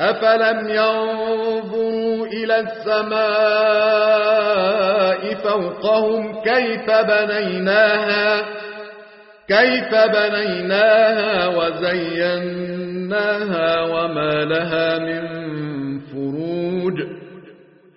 أفلم ينظروا إلى السماء فوقهم كيف بنيناها كيف بنيناها وزيناها وما لها من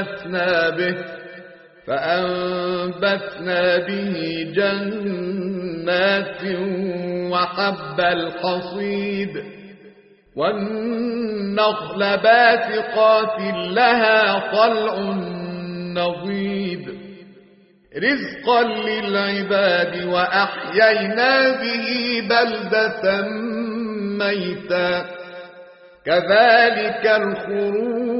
فأنبتنا به فأنبتنا به جنات وحب الحصيد والنخل باسقات لها طلع نضيد. رزقا للعباد وأحيينا به بلدة ميتا. كذلك الخروج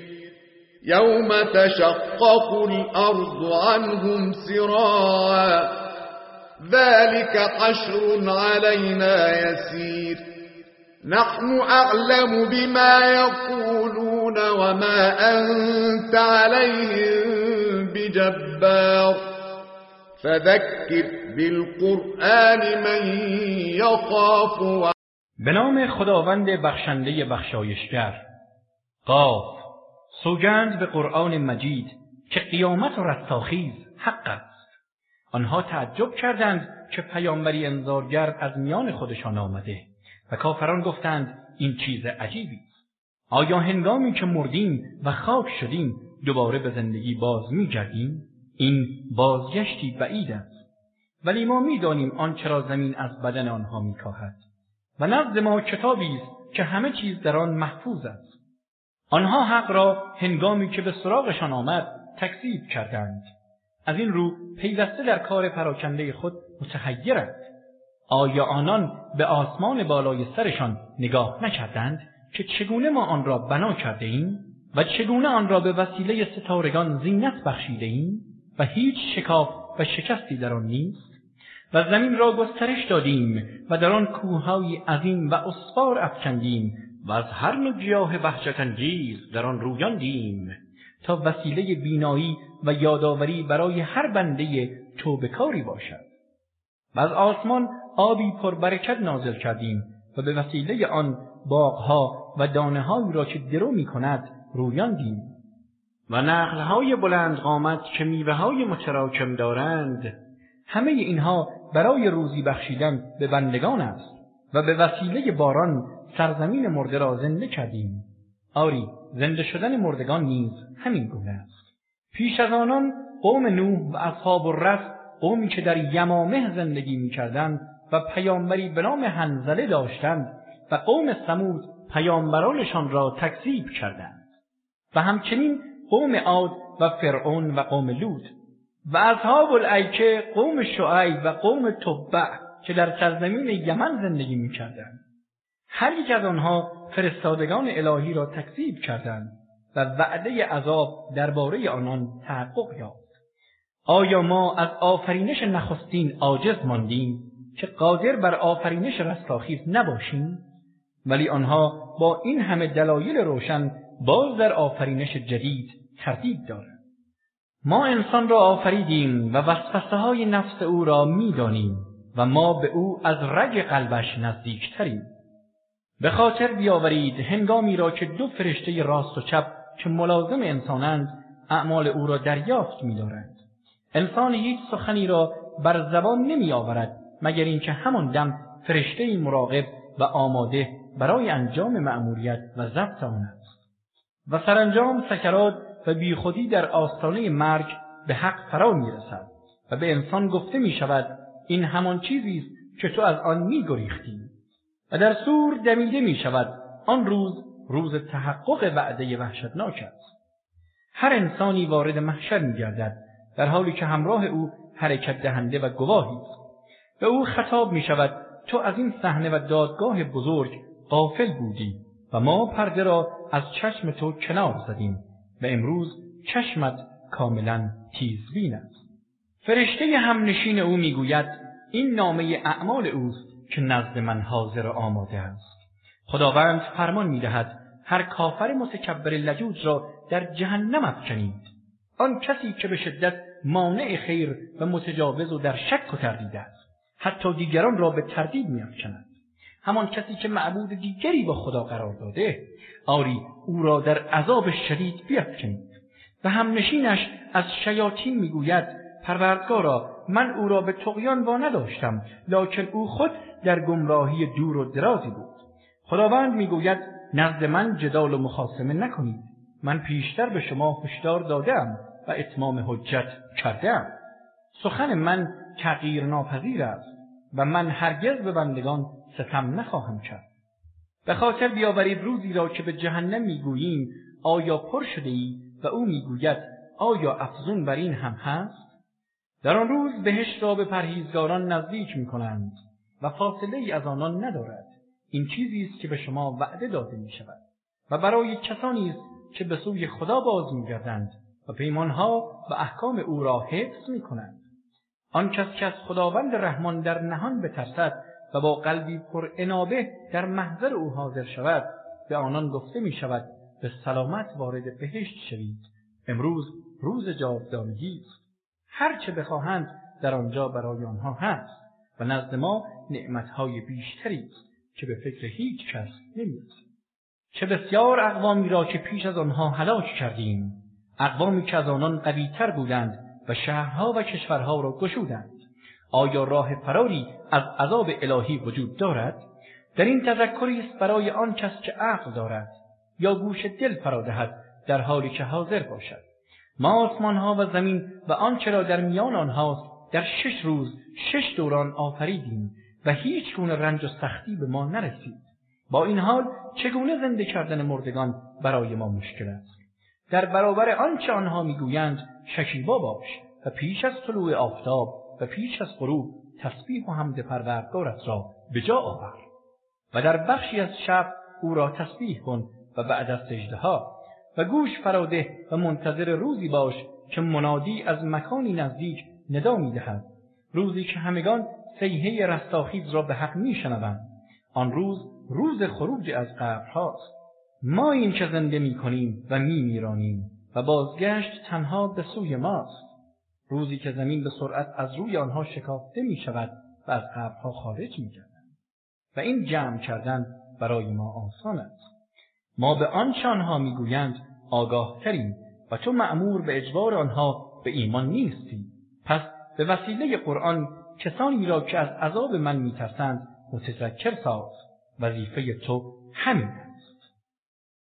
يوم تشقق الأرض عنهم سراعا. ذلك حشر علينا يسير. نحن أعلم بما يقولون وما أنت عليهم بجبار. فذکر بالقرآن من یخاف و به نام خداوند بخشنده بخشایشگر. قاف. سوگند به قرآن مجید که قیامت و رستاخیز حق است. آنها تعجب کردند که پیامبری انذارگر از میان خودشان آمده و کافران گفتند این چیز عجیبی است. آیا هنگامی که مردیم و خاک شدیم دوباره به زندگی باز میگردیم این بازگشتی بعید است. ولی ما می‌دانیم آنچه را زمین از بدن آنها میکاهد و نزد ما کتابی است که همه چیز در آن محفوظ است. آنها حق را هنگامی که به سراغشان آمد تکذیب کردند. از این رو پیوسته در کار پراکنده خود متحیرند. آیا آنان به آسمان بالای سرشان نگاه نکردند که چگونه ما آن را بنا کرده ایم و چگونه آن را به وسیله ستارگان زینت بخشیده ایم و هیچ شکاف و شکستی در آن نیست؟ و زمین را گسترش دادیم و در آن کوههای عظیم و استوار افکندیم و از هر نوع گیاه انگیز در آن رویاندیم تا وسیله بینایی و یادآوری برای هر بنده توبکاری باشد. و از آسمان آبی پربرکت نازل کردیم و به وسیله آن باغها و دانههایی را که درو می کند رویاندیم و نخلهای بلند قامت که میوه های متراکم دارند همه اینها برای روزی بخشیدن به بندگان است. و به وسیله باران سرزمین مرده را زنده کردیم. آری زنده شدن مردگان نیز همین گونه است. پیش از آنان قوم نوح و اصحاب الرس قومی که در یمامه زندگی می‌کردند و پیامبری به نام حنظله داشتند و قوم سمود پیامبرانشان را تکذیب کردند. و همچنین قوم عاد و فرعون و قوم لوط و اصحاب الایکه قوم شعیب و قوم تبع که در سرزمین یمن زندگی می‌کردند. هر یک از آنها فرستادگان الهی را تکذیب کردند و وعده عذاب درباره آنان تحقق یافت. آیا ما از آفرینش نخستین عاجز ماندیم که قادر بر آفرینش رستاخیز نباشیم؟ ولی آنها با این همه دلایل روشن باز در آفرینش جدید تردید دارند. ما انسان را آفریدیم و وسوسه های نفس او را می‌دانیم. و ما به او از رگ قلبش نزدیکتریم. به خاطر بیاورید هنگامی را که دو فرشته راست و چپ که ملازم انسانند اعمال او را دریافت می‌دارند. انسان هیچ سخنی را بر زبان نمی آورد مگر اینکه همان دم فرشته مراقب و آماده برای انجام مأموریت و ضبط آن است. و سرانجام سکرات و بیخودی در آستانه مرگ به حق فرا می‌رسد و به انسان گفته می شود این همان چیزی است که تو از آن می گریختی و در صور دمیده می شود آن روز روز تحقق وعده وحشتناک است. هر انسانی وارد محشر می گردد در حالی که همراه او حرکت دهنده و گواهی است. به او خطاب می شود تو از این صحنه و دادگاه بزرگ غافل بودی و ما پرده را از چشم تو کنار زدیم. و امروز چشمت کاملا تیزبین است. فرشته همنشین او می‌گوید این نامه اعمال اوست که نزد من حاضر و آماده است. خداوند فرمان می‌دهد هر کافر متکبر لجوج را در جهنم افکنید آن کسی که به شدت مانع خیر و متجاوز و در شک و تردید است حتی دیگران را به تردید میافکند همان کسی که معبود دیگری با خدا قرار داده آری او را در عذاب شدید بیافکنید و همنشینش از شیاطین می‌گوید پروردگارا من او را به طغیان وا نداشتم لکن او خود در گمراهی دور و درازی بود. خداوند می‌گوید نزد من جدال و مخاسمه نکنید. من پیشتر به شما هشدار دادم و اتمام حجت کردم سخن من تغییر ناپذیر است و من هرگز به بندگان ستم نخواهم کرد. به خاطر بیاورید روزی را که به جهنم می‌گوییم آیا پر شده ای و او می‌گوید آیا افزون بر این هم هست؟ در آن روز بهشت را به پرهیزگاران نزدیک می کنند و فاصله ای از آنان ندارد. این چیزی است که به شما وعده داده می شود و برای کسانی است که به سوی خدا باز می گردند و پیمانها و احکام او را حفظ می کنند آن کس که از خداوند رحمان در نهان بترسد و با قلبی پر انابه در محضر او حاضر شود به آنان گفته می شود به سلامت وارد بهشت شوید. امروز روز جاودانگی است. هر چه بخواهند در آنجا برای آنها هست و نزد ما نعمتهای بیشتری است که به فکر هیچ کس نمی‌رسد. چه بسیار اقوامی را که پیش از آنها هلاک کردیم اقوامی که از آنان قویتر بودند و شهرها و کشورها را گشودند. آیا راه فراری از عذاب الهی وجود دارد؟ در این تذکری است برای آن کس که عقل دارد یا گوش دل فرا دهد در حالی که حاضر باشد. ما آسمان ها و زمین و آنچه را در میان آنهاست در شش روز شش دوران آفریدیم و هیچ گونه رنج و سختی به ما نرسید. با این حال چگونه زنده کردن مردگان برای ما مشکل است؟ در برابر آنچه آنها می‌گویند شکیبا باش و پیش از طلوع آفتاب و پیش از غروب تسبیح و حمد پروردگارت را به جا آور و در بخشی از شب او را تسبیح کن و بعد از سجده ها و گوش فراده و منتظر روزی باش که منادی از مکانی نزدیک ندا می‌دهد. روزی که همگان صیحه رستاخیز را به حق میشنوند. آن روز روز خروج از قبرهاست ماییم که زنده می‌کنیم و میمیرانیم و بازگشت تنها به سوی ماست. روزی که زمین به سرعت از روی آنها شکافته می شود و از قبرها خارج می و این جمع کردن برای ما آسان است. ما به آنچه آنها می‌گویند آگاه تریم و تو مأمور به اجبار آنها به ایمان نیستی. پس به وسیله قرآن کسانی را که از عذاب من میترسند متذکر ساز وظیفه تو همین.